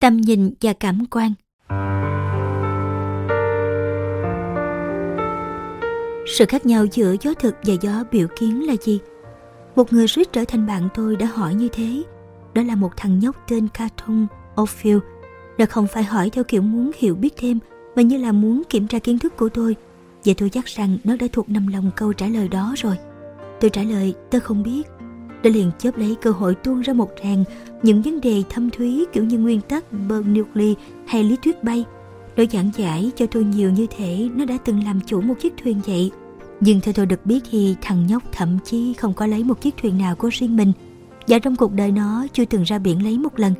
Tầm nhìn và cảm quan Sự khác nhau giữa gió thực và gió biểu kiến là gì? Một người suýt trở thành bạn tôi đã hỏi như thế. Đó là một thằng nhóc tên Carton ophill nó không phải hỏi theo kiểu muốn hiểu biết thêm, mà như là muốn kiểm tra kiến thức của tôi. Và tôi chắc rằng nó đã thuộc nằm lòng câu trả lời đó rồi. Tôi trả lời, tôi không biết. Đã liền chớp lấy cơ hội tuôn ra một tràng những vấn đề thâm thúy kiểu như nguyên tắc Bernoulli hay lý thuyết bay. Nó giảng giải cho tôi nhiều như thể nó đã từng làm chủ một chiếc thuyền vậy. Nhưng theo tôi được biết thì thằng nhóc thậm chí không có lấy một chiếc thuyền nào của riêng mình. Và trong cuộc đời nó chưa từng ra biển lấy một lần.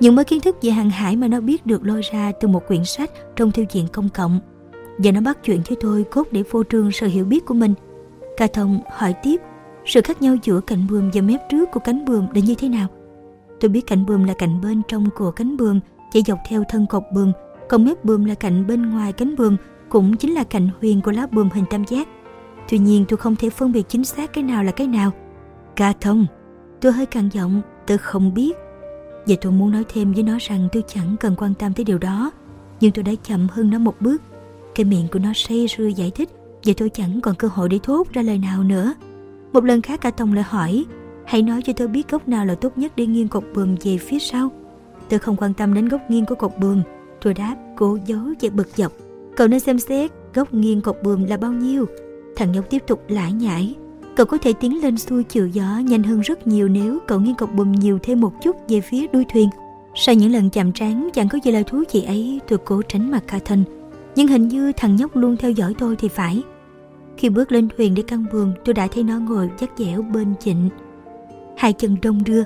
Những mới kiến thức về hàng hải mà nó biết được lôi ra từ một quyển sách trong thư viện công cộng. Và nó bắt chuyện với tôi cốt để phô trương sự hiểu biết của mình. Ca Thông hỏi tiếp sự khác nhau giữa cạnh buồm và mép trước của cánh buồm là như thế nào. Tôi biết cạnh buồm là cạnh bên trong của cánh buồm chạy dọc theo thân cột buồm, còn mép buồm là cạnh bên ngoài cánh buồm cũng chính là cạnh huyền của lá buồm hình tam giác. Tuy nhiên tôi không thể phân biệt chính xác cái nào là cái nào. Ca thông, tôi hơi càng giọng, tôi không biết. Và tôi muốn nói thêm với nó rằng tôi chẳng cần quan tâm tới điều đó. Nhưng tôi đã chậm hơn nó một bước. Cái miệng của nó say sưa giải thích và tôi chẳng còn cơ hội để thốt ra lời nào nữa. Một lần khác cả Tông lại hỏi Hãy nói cho tôi biết góc nào là tốt nhất để nghiêng cột buồm về phía sau Tôi không quan tâm đến góc nghiêng của cột buồm Tôi đáp cố giấu và bực dọc Cậu nên xem xét góc nghiêng cột buồm là bao nhiêu Thằng nhóc tiếp tục lải nhải Cậu có thể tiến lên xuôi chiều gió nhanh hơn rất nhiều nếu cậu nghiêng cột buồm nhiều thêm một chút về phía đuôi thuyền. Sau những lần chạm trán chẳng có gì là thú chị ấy, tôi cố tránh mặt Carton. Nhưng hình như thằng nhóc luôn theo dõi tôi thì phải. Khi bước lên thuyền để căn buồng, tôi đã thấy nó ngồi chắc dẻo bên chịnh. Hai chân đông đưa,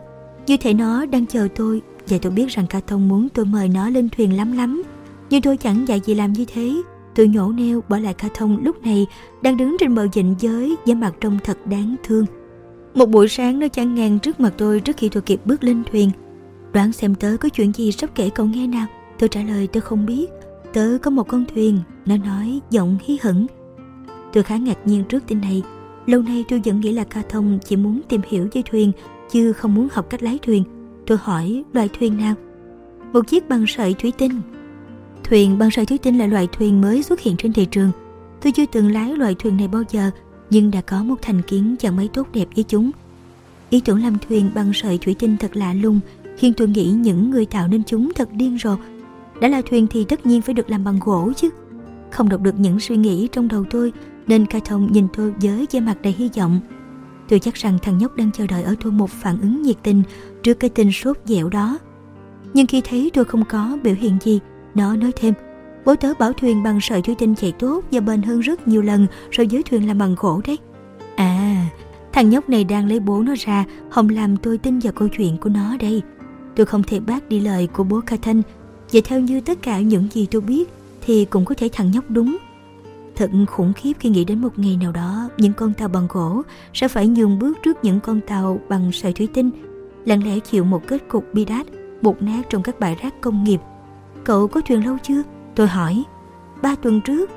như thể nó đang chờ tôi và tôi biết rằng ca thông muốn tôi mời nó lên thuyền lắm lắm. Nhưng tôi chẳng dạy gì làm như thế. Tôi nhổ neo bỏ lại ca thông lúc này đang đứng trên bờ dịnh giới với mặt trông thật đáng thương. Một buổi sáng nó chán ngang trước mặt tôi trước khi tôi kịp bước lên thuyền. Đoán xem tớ có chuyện gì sắp kể cậu nghe nào. Tôi trả lời tôi không biết. Tớ có một con thuyền. Nó nói giọng hí hửng. Tôi khá ngạc nhiên trước tin này. Lâu nay tôi vẫn nghĩ là ca thông chỉ muốn tìm hiểu dây thuyền, chứ không muốn học cách lái thuyền. Tôi hỏi loại thuyền nào? Một chiếc bằng sợi thủy tinh. Thuyền bằng sợi thủy tinh là loại thuyền mới xuất hiện trên thị trường. Tôi chưa từng lái loại thuyền này bao giờ, nhưng đã có một thành kiến chẳng mấy tốt đẹp với chúng. Ý tưởng làm thuyền bằng sợi thủy tinh thật lạ lùng, khiến tôi nghĩ những người tạo nên chúng thật điên rồ. Đã là thuyền thì tất nhiên phải được làm bằng gỗ chứ. Không đọc được những suy nghĩ trong đầu tôi, nên ca thông nhìn tôi với vẻ mặt đầy hy vọng. Tôi chắc rằng thằng nhóc đang chờ đợi ở tôi một phản ứng nhiệt tình trước cái tin sốt dẻo đó. Nhưng khi thấy tôi không có biểu hiện gì, nó nói thêm, bố tớ bảo thuyền bằng sợi thủy tinh chạy tốt và bền hơn rất nhiều lần so với thuyền làm bằng gỗ đấy. À, thằng nhóc này đang lấy bố nó ra, không làm tôi tin vào câu chuyện của nó đây. Tôi không thể bác đi lời của bố Cathan, và theo như tất cả những gì tôi biết thì cũng có thể thằng nhóc đúng Thật khủng khiếp khi nghĩ đến một ngày nào đó những con tàu bằng gỗ sẽ phải nhường bước trước những con tàu bằng sợi thủy tinh, lặng lẽ chịu một kết cục bi đát, bột nát trong các bãi rác công nghiệp. Cậu có thuyền lâu chưa? Tôi hỏi. Ba tuần trước.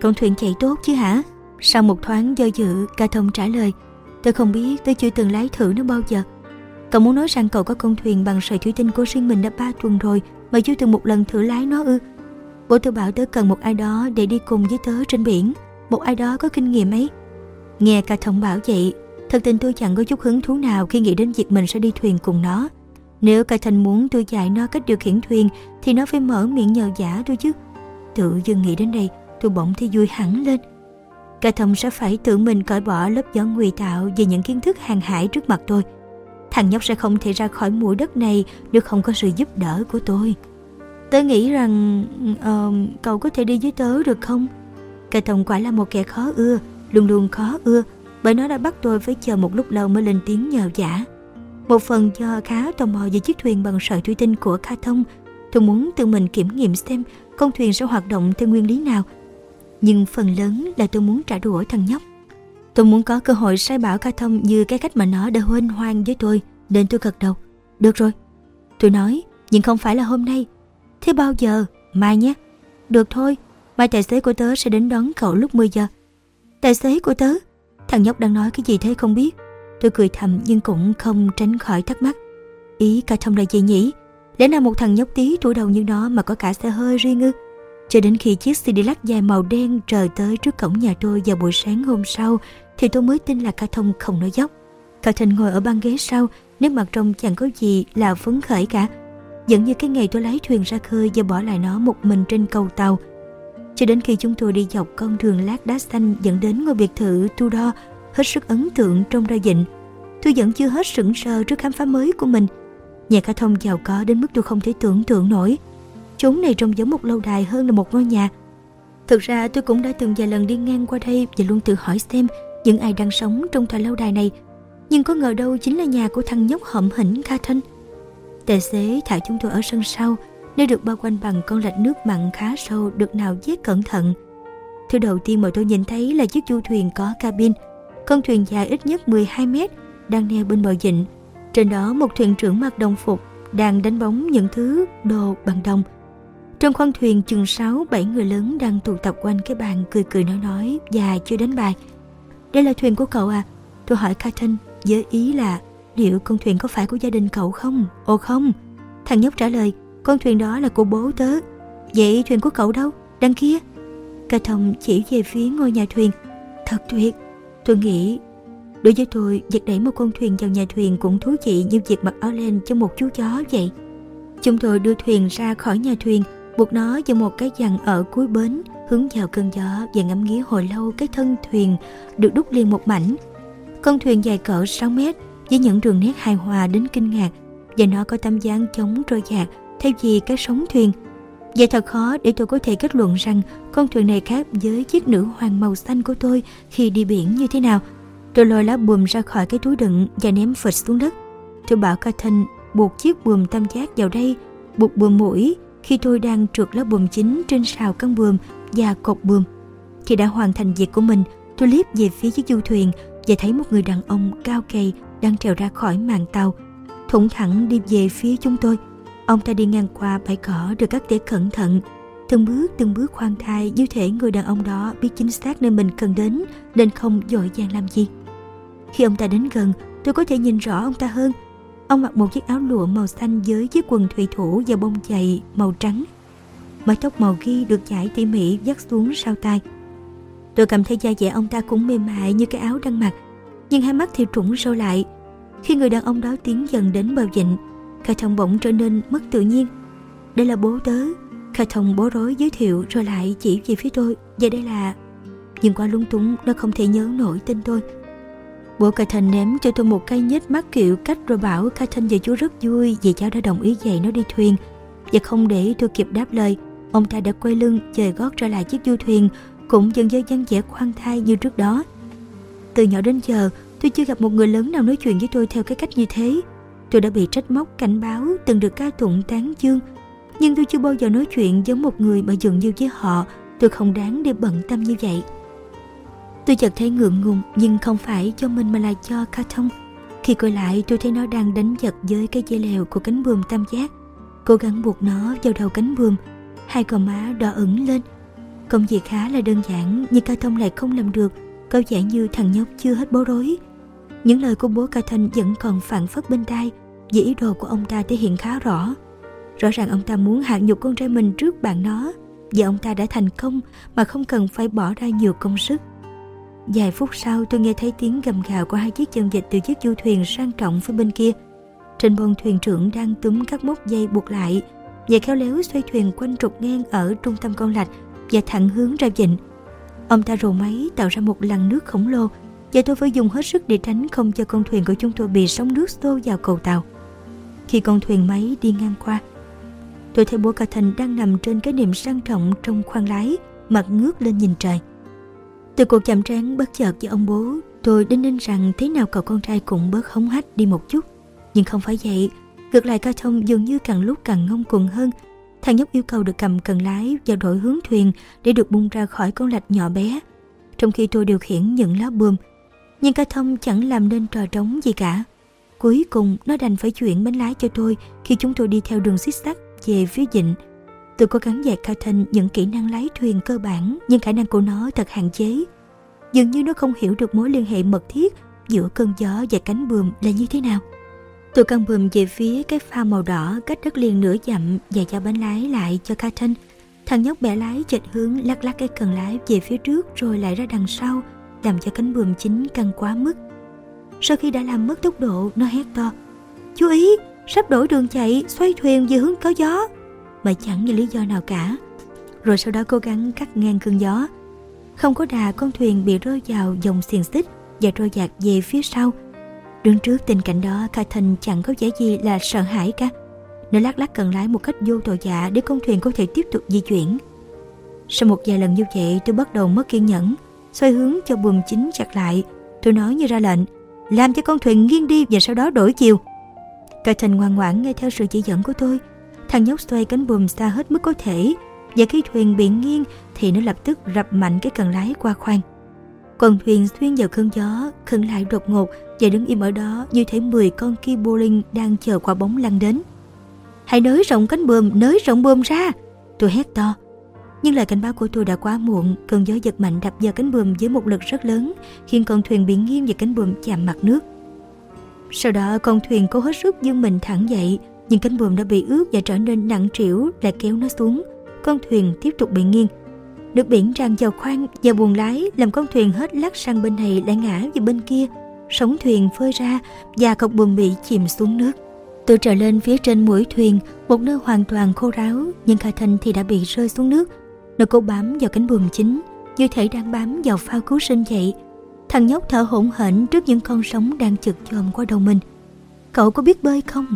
Con thuyền chạy tốt chứ hả? Sau một thoáng do dự, ca thông trả lời. Tôi không biết, tôi chưa từng lái thử nó bao giờ. Cậu muốn nói rằng cậu có con thuyền bằng sợi thủy tinh của riêng mình đã ba tuần rồi mà chưa từng một lần thử lái nó ư? Bố tôi bảo tớ cần một ai đó để đi cùng với tớ trên biển. Một ai đó có kinh nghiệm ấy. Nghe cả thông bảo vậy Thật tình tôi chẳng có chút hứng thú nào khi nghĩ đến việc mình sẽ đi thuyền cùng nó. Nếu cả thành muốn tôi dạy nó cách điều khiển thuyền, Thì nó phải mở miệng nhờ giả tôi chứ. Tự dưng nghĩ đến đây, Tôi bỗng thấy vui hẳn lên. Cả thông sẽ phải tự mình cởi bỏ lớp gió ngụy tạo Về những kiến thức hàng hải trước mặt tôi. Thằng nhóc sẽ không thể ra khỏi mũi đất này Nếu không có sự giúp đỡ của tôi. Tớ nghĩ rằng uh, cậu có thể đi với tớ được không? Cây thông quả là một kẻ khó ưa, luôn luôn khó ưa, bởi nó đã bắt tôi phải chờ một lúc lâu mới lên tiếng nhờ giả. Một phần do khá tò mò về chiếc thuyền bằng sợi thủy tinh của Kha Thông, tôi muốn tự mình kiểm nghiệm xem con thuyền sẽ hoạt động theo nguyên lý nào. Nhưng phần lớn là tôi muốn trả đũa thằng nhóc. Tôi muốn có cơ hội sai bảo Kha Thông như cái cách mà nó đã huênh hoang với tôi, nên tôi gật đầu. Được rồi. Tôi nói, nhưng không phải là hôm nay, Thế bao giờ? Mai nhé. Được thôi, mai tài xế của tớ sẽ đến đón cậu lúc 10 giờ. Tài xế của tớ? Thằng nhóc đang nói cái gì thế không biết. Tôi cười thầm nhưng cũng không tránh khỏi thắc mắc. Ý cả thông là gì nhỉ? Lẽ nào một thằng nhóc tí tuổi đầu như nó mà có cả xe hơi riêng ư? Cho đến khi chiếc Cadillac dài màu đen rời tới trước cổng nhà tôi vào buổi sáng hôm sau thì tôi mới tin là Ca Thông không nói dốc. Cả Thịnh ngồi ở băng ghế sau, nét mặt trông chẳng có gì là phấn khởi cả. Dẫn như cái ngày tôi lái thuyền ra khơi và bỏ lại nó một mình trên cầu tàu. Cho đến khi chúng tôi đi dọc con đường lát đá xanh dẫn đến ngôi biệt thự Tudor hết sức ấn tượng trong ra dịnh. Tôi vẫn chưa hết sững sờ trước khám phá mới của mình. Nhà cả Thông giàu có đến mức tôi không thể tưởng tượng nổi. Chốn này trông giống một lâu đài hơn là một ngôi nhà. Thực ra tôi cũng đã từng vài lần đi ngang qua đây và luôn tự hỏi xem những ai đang sống trong tòa lâu đài này. Nhưng có ngờ đâu chính là nhà của thằng nhóc hậm hỉnh Catherine. Tài xế thả chúng tôi ở sân sau, nơi được bao quanh bằng con lạch nước mặn khá sâu được nào vét cẩn thận. Thứ đầu tiên mà tôi nhìn thấy là chiếc du thuyền có cabin. Con thuyền dài ít nhất 12 mét đang neo bên bờ dịnh. Trên đó một thuyền trưởng mặc đồng phục đang đánh bóng những thứ đồ bằng đồng. Trong khoang thuyền chừng 6-7 người lớn đang tụ tập quanh cái bàn cười cười nói nói và chưa đánh bài. Đây là thuyền của cậu à? Tôi hỏi Carton với ý là liệu con thuyền có phải của gia đình cậu không? Ồ không. Thằng nhóc trả lời, con thuyền đó là của bố tớ. Vậy thuyền của cậu đâu? Đằng kia. Carton chỉ về phía ngôi nhà thuyền. Thật tuyệt. Tôi nghĩ Đối với tôi, việc đẩy một con thuyền vào nhà thuyền cũng thú vị như việc mặc áo len cho một chú chó vậy. Chúng tôi đưa thuyền ra khỏi nhà thuyền, buộc nó vào một cái dằn ở cuối bến, hướng vào cơn gió và ngắm nghía hồi lâu cái thân thuyền được đúc liền một mảnh. Con thuyền dài cỡ 6 mét với những đường nét hài hòa đến kinh ngạc và nó có tấm dáng chống trôi dạt thay vì cái sóng thuyền. Vậy thật khó để tôi có thể kết luận rằng con thuyền này khác với chiếc nữ hoàng màu xanh của tôi khi đi biển như thế nào. Tôi lôi lá buồm ra khỏi cái túi đựng và ném phịch xuống đất. Tôi bảo Catherine buộc chiếc buồm tam giác vào đây, buộc buồm mũi khi tôi đang trượt lá buồm chính trên sào căn buồm và cột buồm. Khi đã hoàn thành việc của mình, tôi liếc về phía chiếc du thuyền và thấy một người đàn ông cao gầy đang trèo ra khỏi màn tàu, thủng thẳng đi về phía chúng tôi. Ông ta đi ngang qua bãi cỏ được cắt tỉa cẩn thận, từng bước từng bước khoan thai như thể người đàn ông đó biết chính xác nơi mình cần đến nên không dội vàng làm gì. Khi ông ta đến gần, tôi có thể nhìn rõ ông ta hơn. Ông mặc một chiếc áo lụa màu xanh với chiếc quần thủy thủ và bông chày màu trắng. Mái tóc màu ghi được chải tỉ mỉ dắt xuống sau tai. Tôi cảm thấy da dẻ ông ta cũng mềm mại như cái áo đang mặc, nhưng hai mắt thì trũng sâu lại. Khi người đàn ông đó tiến dần đến bờ vịnh, Khả thông bỗng trở nên mất tự nhiên. Đây là bố tớ. Khả thông bối rối giới thiệu rồi lại chỉ về phía tôi. Và đây là... Nhưng qua lung túng nó không thể nhớ nổi tên tôi. Bố Khả Thành ném cho tôi một cây nhếch mắt kiểu cách rồi bảo Khả Thanh và chú rất vui vì cháu đã đồng ý dạy nó đi thuyền. Và không để tôi kịp đáp lời, ông ta đã quay lưng dời gót trở lại chiếc du thuyền cũng dần dần dăn vẻ khoan thai như trước đó. Từ nhỏ đến giờ, tôi chưa gặp một người lớn nào nói chuyện với tôi theo cái cách như thế. Tôi đã bị trách móc, cảnh báo, từng được ca tụng tán dương. Nhưng tôi chưa bao giờ nói chuyện giống một người mà dường như với họ tôi không đáng để bận tâm như vậy. Tôi chợt thấy ngượng ngùng nhưng không phải cho mình mà là cho ca thông. Khi quay lại tôi thấy nó đang đánh giật với cái dây lèo của cánh buồm tam giác. Cố gắng buộc nó vào đầu cánh buồm. Hai gò má đỏ ửng lên Công việc khá là đơn giản nhưng ca thông lại không làm được có vẻ như thằng nhóc chưa hết bối rối. Những lời của bố ca thanh vẫn còn phản phất bên tai, Vì ý đồ của ông ta thể hiện khá rõ. Rõ ràng ông ta muốn hạ nhục con trai mình trước bạn nó, Và ông ta đã thành công mà không cần phải bỏ ra nhiều công sức. Vài phút sau, tôi nghe thấy tiếng gầm gào của hai chiếc chân vịt từ chiếc du thuyền sang trọng phía bên kia. Trên bông thuyền trưởng đang túm các mốc dây buộc lại, Và khéo léo xoay thuyền quanh trục ngang ở trung tâm con lạch và thẳng hướng ra vịnh. Ông ta rồ máy tạo ra một làn nước khổng lồ và tôi phải dùng hết sức để tránh không cho con thuyền của chúng tôi bị sóng nước xô vào cầu tàu. Khi con thuyền máy đi ngang qua, tôi thấy bố cả thành đang nằm trên cái niệm sang trọng trong khoang lái, mặt ngước lên nhìn trời. Từ cuộc chạm trán bất chợt với ông bố, tôi đinh ninh rằng thế nào cậu con trai cũng bớt hống hách đi một chút. Nhưng không phải vậy, ngược lại ca thông dường như càng lúc càng ngông cuồng hơn Thằng nhóc yêu cầu được cầm cần lái và đổi hướng thuyền để được bung ra khỏi con lạch nhỏ bé, trong khi tôi điều khiển những lá buồm. Nhưng ca thông chẳng làm nên trò trống gì cả. Cuối cùng nó đành phải chuyển bánh lái cho tôi khi chúng tôi đi theo đường xích sắt về phía dịnh. Tôi cố gắng dạy Carlton những kỹ năng lái thuyền cơ bản nhưng khả năng của nó thật hạn chế. Dường như nó không hiểu được mối liên hệ mật thiết giữa cơn gió và cánh buồm là như thế nào. Tôi căng bùm về phía cái phao màu đỏ cách đất liền nửa dặm và cho bánh lái lại cho Carton. Thằng nhóc bẻ lái chệch hướng lắc lắc cái cần lái về phía trước rồi lại ra đằng sau, làm cho cánh buồm chính căng quá mức. Sau khi đã làm mất tốc độ, nó hét to. Chú ý, sắp đổi đường chạy, xoay thuyền về hướng có gió. Mà chẳng như lý do nào cả. Rồi sau đó cố gắng cắt ngang cơn gió. Không có đà con thuyền bị rơi vào dòng xiềng xích và trôi dạt về phía sau. Đứng trước tình cảnh đó, Catherine chẳng có vẻ gì là sợ hãi cả. Nó lắc lắc cần lái một cách vô tội dạ để con thuyền có thể tiếp tục di chuyển. Sau một vài lần như vậy, tôi bắt đầu mất kiên nhẫn, xoay hướng cho buồm chính chặt lại. Tôi nói như ra lệnh, làm cho con thuyền nghiêng đi và sau đó đổi chiều. Catherine ngoan ngoãn nghe theo sự chỉ dẫn của tôi. Thằng nhóc xoay cánh buồm xa hết mức có thể, và khi thuyền bị nghiêng thì nó lập tức rập mạnh cái cần lái qua khoang. Con thuyền xuyên vào cơn gió, khẩn lại đột ngột và đứng im ở đó như thể 10 con kia bowling đang chờ quả bóng lăn đến. Hãy nới rộng cánh buồm, nới rộng buồm ra! Tôi hét to. Nhưng lời cảnh báo của tôi đã quá muộn, cơn gió giật mạnh đập vào cánh buồm với một lực rất lớn, khiến con thuyền bị nghiêng và cánh buồm chạm mặt nước. Sau đó con thuyền cố hết sức dương mình thẳng dậy, nhưng cánh buồm đã bị ướt và trở nên nặng trĩu lại kéo nó xuống. Con thuyền tiếp tục bị nghiêng. Nước biển tràn vào khoang và buồng lái làm con thuyền hết lắc sang bên này lại ngã về bên kia. Sóng thuyền phơi ra và cọc buồm bị chìm xuống nước. Tôi trở lên phía trên mũi thuyền, một nơi hoàn toàn khô ráo, nhưng Kha Thanh thì đã bị rơi xuống nước. Nó cố bám vào cánh buồm chính, như thể đang bám vào phao cứu sinh vậy. Thằng nhóc thở hổn hển trước những con sóng đang chực chồm qua đầu mình. Cậu có biết bơi không?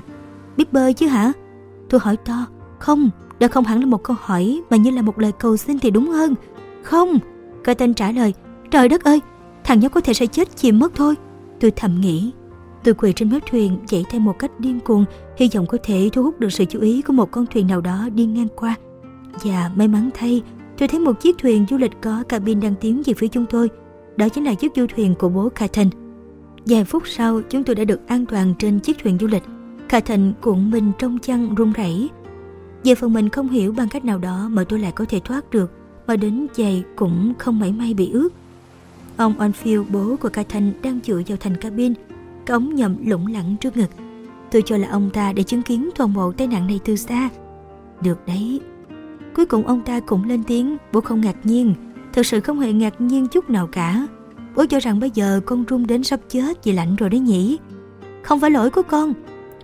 Biết bơi chứ hả? Tôi hỏi to. Không, đó không hẳn là một câu hỏi mà như là một lời cầu xin thì đúng hơn. Không, Cơ tên trả lời. Trời đất ơi, thằng nhóc có thể sẽ chết chìm mất thôi. Tôi thầm nghĩ. Tôi quỳ trên mép thuyền chạy theo một cách điên cuồng, hy vọng có thể thu hút được sự chú ý của một con thuyền nào đó đi ngang qua. Và may mắn thay, tôi thấy một chiếc thuyền du lịch có cabin đang tiến về phía chúng tôi. Đó chính là chiếc du thuyền của bố Carton. Vài phút sau, chúng tôi đã được an toàn trên chiếc thuyền du lịch. Carton cuộn mình trong chăn run rẩy. Về phần mình không hiểu bằng cách nào đó mà tôi lại có thể thoát được, mà đến giày cũng không mảy may bị ướt. Ông Onfield, bố của ca thanh đang chui vào thành cabin, cống nhầm lủng lẳng trước ngực. Tôi cho là ông ta để chứng kiến toàn bộ tai nạn này từ xa. Được đấy. Cuối cùng ông ta cũng lên tiếng, bố không ngạc nhiên, thật sự không hề ngạc nhiên chút nào cả Bố cho rằng bây giờ con run đến sắp chết vì lạnh rồi đấy nhỉ Không phải lỗi của con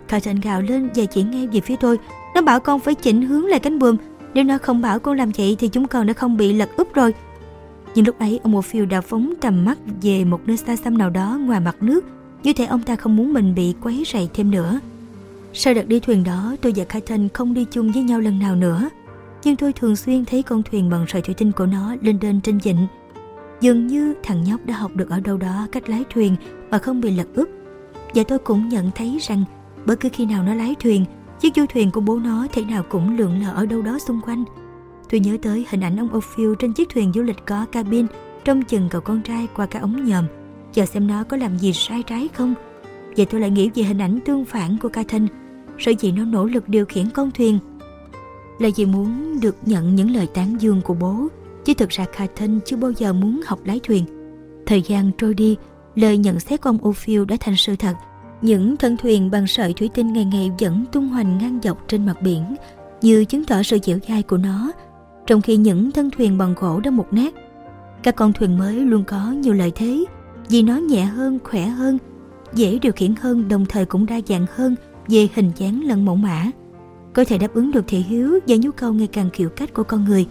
Carson gào lên và chỉ ngay về phía tôi nó bảo con phải chỉnh hướng lại cánh buồm Nếu nó không bảo con làm vậy thì chúng con đã không bị lật úp rồi Nhưng lúc ấy ông Mofield đã phóng tầm mắt về một nơi xa xăm nào đó ngoài mặt nước Như thể ông ta không muốn mình bị quấy rầy thêm nữa Sau đợt đi thuyền đó tôi và Carton không đi chung với nhau lần nào nữa nhưng tôi thường xuyên thấy con thuyền bằng sợi thủy tinh của nó lên đên trên vịnh. Dường như thằng nhóc đã học được ở đâu đó cách lái thuyền mà không bị lật úp. Và tôi cũng nhận thấy rằng bất cứ khi nào nó lái thuyền, chiếc du thuyền của bố nó thế nào cũng lượn lờ ở đâu đó xung quanh. Tôi nhớ tới hình ảnh ông Ophiel trên chiếc thuyền du lịch có cabin, trông chừng cậu con trai qua cái ống nhòm chờ xem nó có làm gì sai trái không. Vậy tôi lại nghĩ về hình ảnh tương phản của Catherine sở dĩ nó nỗ lực điều khiển con thuyền là vì muốn được nhận những lời tán dương của bố, chứ thực ra Carton chưa bao giờ muốn học lái thuyền thời gian trôi đi, lời nhận xét của ông Ophiel đã thành sự thật những thân thuyền bằng sợi thủy tinh ngày ngày vẫn tung hoành ngang dọc trên mặt biển như chứng tỏ sự dẻo dai của nó trong khi những thân thuyền bằng gỗ đã mục nát các con thuyền mới luôn có nhiều lợi thế vì nó nhẹ hơn khỏe hơn dễ điều khiển hơn đồng thời cũng đa dạng hơn về hình dáng lẫn mẫu mã có thể đáp ứng được thị hiếu và nhu cầu ngày càng kiểu cách của con người.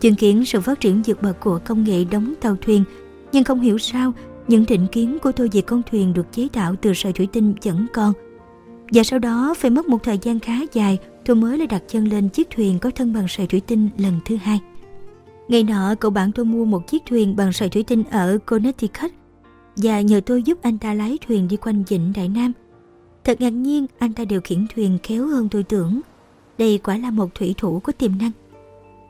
Chứng kiến sự phát triển vượt bậc của công nghệ đóng tàu thuyền, nhưng không hiểu sao những định kiến của tôi về con thuyền được chế tạo từ sợi thủy tinh vẫn còn. Và sau đó phải mất một thời gian khá dài tôi mới lại đặt chân lên chiếc thuyền có thân bằng sợi thủy tinh lần thứ hai. Ngày nọ cậu bạn tôi mua một chiếc thuyền bằng sợi thủy tinh ở Connecticut và nhờ tôi giúp anh ta lái thuyền đi quanh vịnh Đại Nam. Thật ngạc nhiên anh ta điều khiển thuyền khéo hơn tôi tưởng. Đây quả là một thủy thủ có tiềm năng.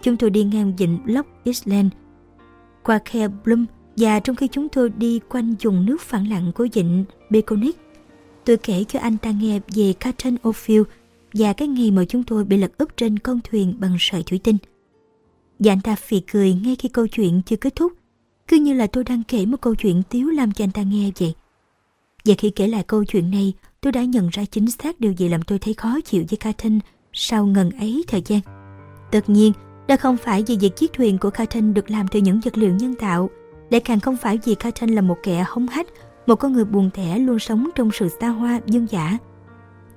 Chúng tôi đi ngang vịnh Lock Island, qua khe Bloom và trong khi chúng tôi đi quanh vùng nước phản lặng của vịnh Beconic, tôi kể cho anh ta nghe về Captain O'Field và cái ngày mà chúng tôi bị lật úp trên con thuyền bằng sợi thủy tinh. Và anh ta phì cười ngay khi câu chuyện chưa kết thúc, cứ như là tôi đang kể một câu chuyện tiếu làm cho anh ta nghe vậy. Và khi kể lại câu chuyện này, tôi đã nhận ra chính xác điều gì làm tôi thấy khó chịu với Carton sau ngần ấy thời gian. Tất nhiên, đó không phải vì việc chiếc thuyền của Carton được làm từ những vật liệu nhân tạo, để càng không phải vì Carton là một kẻ hống hách, một con người buồn thẻ luôn sống trong sự xa hoa, dân dã.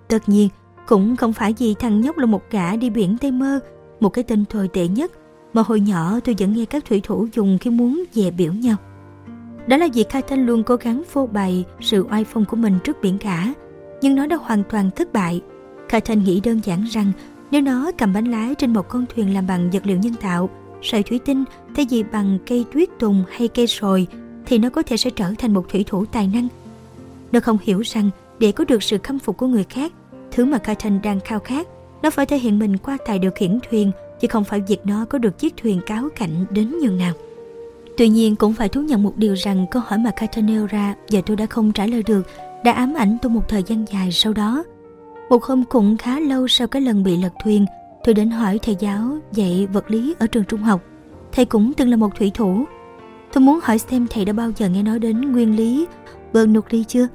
Tất nhiên, cũng không phải vì thằng nhóc là một gã đi biển Tây Mơ, một cái tên tồi tệ nhất mà hồi nhỏ tôi vẫn nghe các thủy thủ dùng khi muốn về biểu nhau. Đó là vì Carton luôn cố gắng phô bày sự oai phong của mình trước biển cả, nhưng nó đã hoàn toàn thất bại. Carton nghĩ đơn giản rằng nếu nó cầm bánh lái trên một con thuyền làm bằng vật liệu nhân tạo, sợi thủy tinh thay vì bằng cây tuyết tùng hay cây sồi, thì nó có thể sẽ trở thành một thủy thủ tài năng. Nó không hiểu rằng để có được sự khâm phục của người khác, thứ mà Carton đang khao khát, nó phải thể hiện mình qua tài điều khiển thuyền, chứ không phải việc nó có được chiếc thuyền cáo cảnh đến nhường nào. Tuy nhiên cũng phải thú nhận một điều rằng câu hỏi mà Carton nêu ra giờ tôi đã không trả lời được đã ám ảnh tôi một thời gian dài sau đó. Một hôm cũng khá lâu sau cái lần bị lật thuyền, tôi đến hỏi thầy giáo dạy vật lý ở trường trung học. Thầy cũng từng là một thủy thủ. Tôi muốn hỏi xem thầy đã bao giờ nghe nói đến nguyên lý Bernoulli chưa?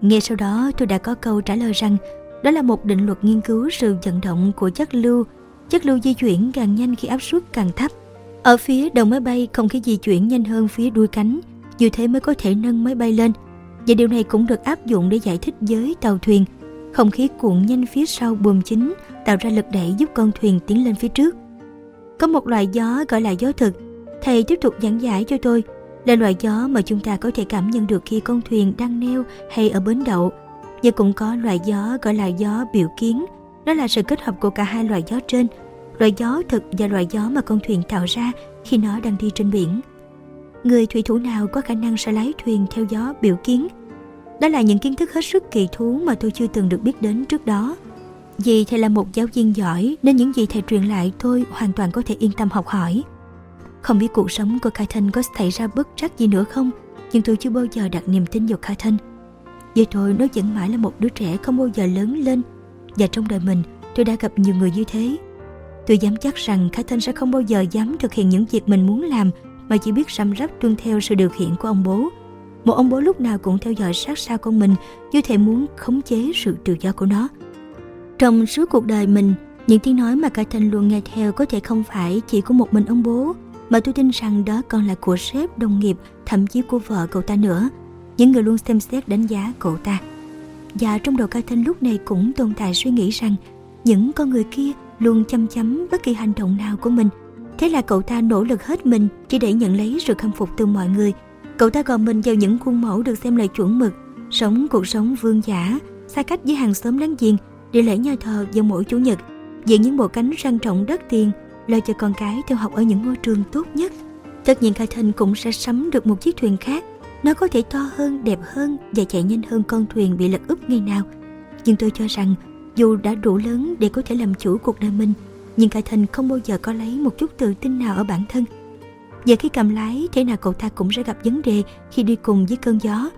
Nghe sau đó tôi đã có câu trả lời rằng đó là một định luật nghiên cứu sự vận động của chất lưu. Chất lưu di chuyển càng nhanh khi áp suất càng thấp. Ở phía đầu máy bay không khí di chuyển nhanh hơn phía đuôi cánh, như thế mới có thể nâng máy bay lên. Và điều này cũng được áp dụng để giải thích với tàu thuyền. Không khí cuộn nhanh phía sau buồm chính tạo ra lực đẩy giúp con thuyền tiến lên phía trước. Có một loại gió gọi là gió thực. Thầy tiếp tục giảng giải cho tôi là loại gió mà chúng ta có thể cảm nhận được khi con thuyền đang neo hay ở bến đậu. Nhưng cũng có loại gió gọi là gió biểu kiến. Đó là sự kết hợp của cả hai loại gió trên, loại gió thực và loại gió mà con thuyền tạo ra khi nó đang đi trên biển. Người thủy thủ nào có khả năng sẽ lái thuyền theo gió biểu kiến đó là những kiến thức hết sức kỳ thú mà tôi chưa từng được biết đến trước đó. Vì thầy là một giáo viên giỏi nên những gì thầy truyền lại tôi hoàn toàn có thể yên tâm học hỏi. Không biết cuộc sống của Carton có xảy ra bất trắc gì nữa không, nhưng tôi chưa bao giờ đặt niềm tin vào Carton. Với tôi nó vẫn mãi là một đứa trẻ không bao giờ lớn lên và trong đời mình tôi đã gặp nhiều người như thế. Tôi dám chắc rằng Carton sẽ không bao giờ dám thực hiện những việc mình muốn làm mà chỉ biết răm rắp tuân theo sự điều khiển của ông bố một ông bố lúc nào cũng theo dõi sát sao con mình như thể muốn khống chế sự tự do của nó. Trong suốt cuộc đời mình, những tiếng nói mà cả thành luôn nghe theo có thể không phải chỉ của một mình ông bố, mà tôi tin rằng đó còn là của sếp, đồng nghiệp, thậm chí của vợ cậu ta nữa. Những người luôn xem xét đánh giá cậu ta. Và trong đầu ca thanh lúc này cũng tồn tại suy nghĩ rằng những con người kia luôn chăm chăm bất kỳ hành động nào của mình. Thế là cậu ta nỗ lực hết mình chỉ để nhận lấy sự khâm phục từ mọi người Cậu ta gò mình vào những khuôn mẫu được xem là chuẩn mực, sống cuộc sống vương giả, xa cách với hàng xóm láng giềng, đi lễ nhà thờ vào mỗi chủ nhật, diện những bộ cánh sang trọng đất tiền, lo cho con cái theo học ở những ngôi trường tốt nhất. Tất nhiên Carton cũng sẽ sắm được một chiếc thuyền khác, nó có thể to hơn, đẹp hơn và chạy nhanh hơn con thuyền bị lật úp ngày nào. Nhưng tôi cho rằng dù đã đủ lớn để có thể làm chủ cuộc đời mình, nhưng Carton không bao giờ có lấy một chút tự tin nào ở bản thân – và khi cầm lái, thế nào cậu ta cũng sẽ gặp vấn đề khi đi cùng với cơn gió.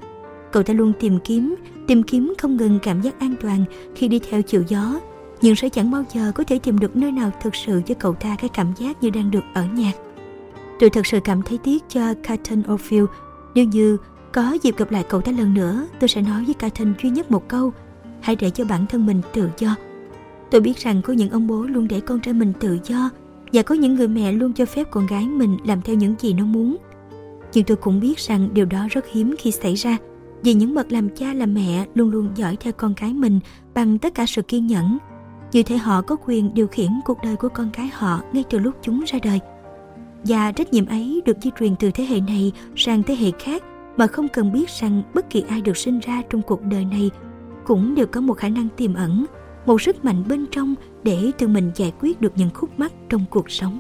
Cậu ta luôn tìm kiếm, tìm kiếm không ngừng cảm giác an toàn khi đi theo chiều gió, nhưng sẽ chẳng bao giờ có thể tìm được nơi nào thực sự cho cậu ta cái cảm giác như đang được ở nhà. Tôi thật sự cảm thấy tiếc cho Carton O'Field. Nếu như có dịp gặp lại cậu ta lần nữa, tôi sẽ nói với Carton duy nhất một câu, hãy để cho bản thân mình tự do. Tôi biết rằng có những ông bố luôn để con trai mình tự do, và có những người mẹ luôn cho phép con gái mình làm theo những gì nó muốn. Nhưng tôi cũng biết rằng điều đó rất hiếm khi xảy ra, vì những bậc làm cha làm mẹ luôn luôn dõi theo con cái mình bằng tất cả sự kiên nhẫn. Như thể họ có quyền điều khiển cuộc đời của con cái họ ngay từ lúc chúng ra đời. Và trách nhiệm ấy được di truyền từ thế hệ này sang thế hệ khác, mà không cần biết rằng bất kỳ ai được sinh ra trong cuộc đời này cũng đều có một khả năng tiềm ẩn, một sức mạnh bên trong để tự mình giải quyết được những khúc mắc trong cuộc sống.